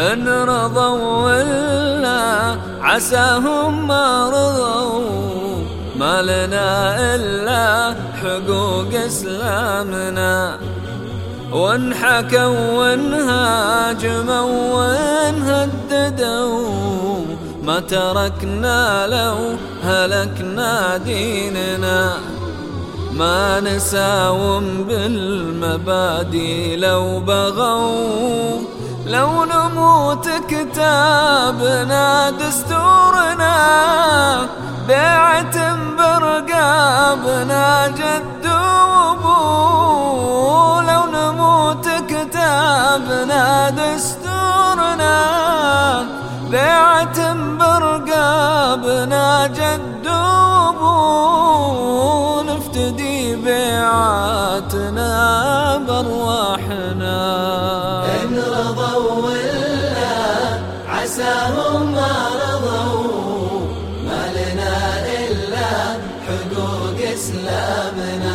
إن رضوا ولا عساهم ما رضوا ما لنا إلا حقوق إسلامنا. وان حكوا وان هاجموا وان هددوا ما تركنا لو هلكنا ديننا. ما نساوم بالمبادئ لو بغوا. لو نموت كتابنا دستورنا بيعة برقابنا جد وابو لو نموت كتابنا دستورنا بيعة برقابنا جد وابو نفتدي بيعاتنا بأرواحنا. عساهم ما رضوا ما لنا إلا حقوق إسلامنا.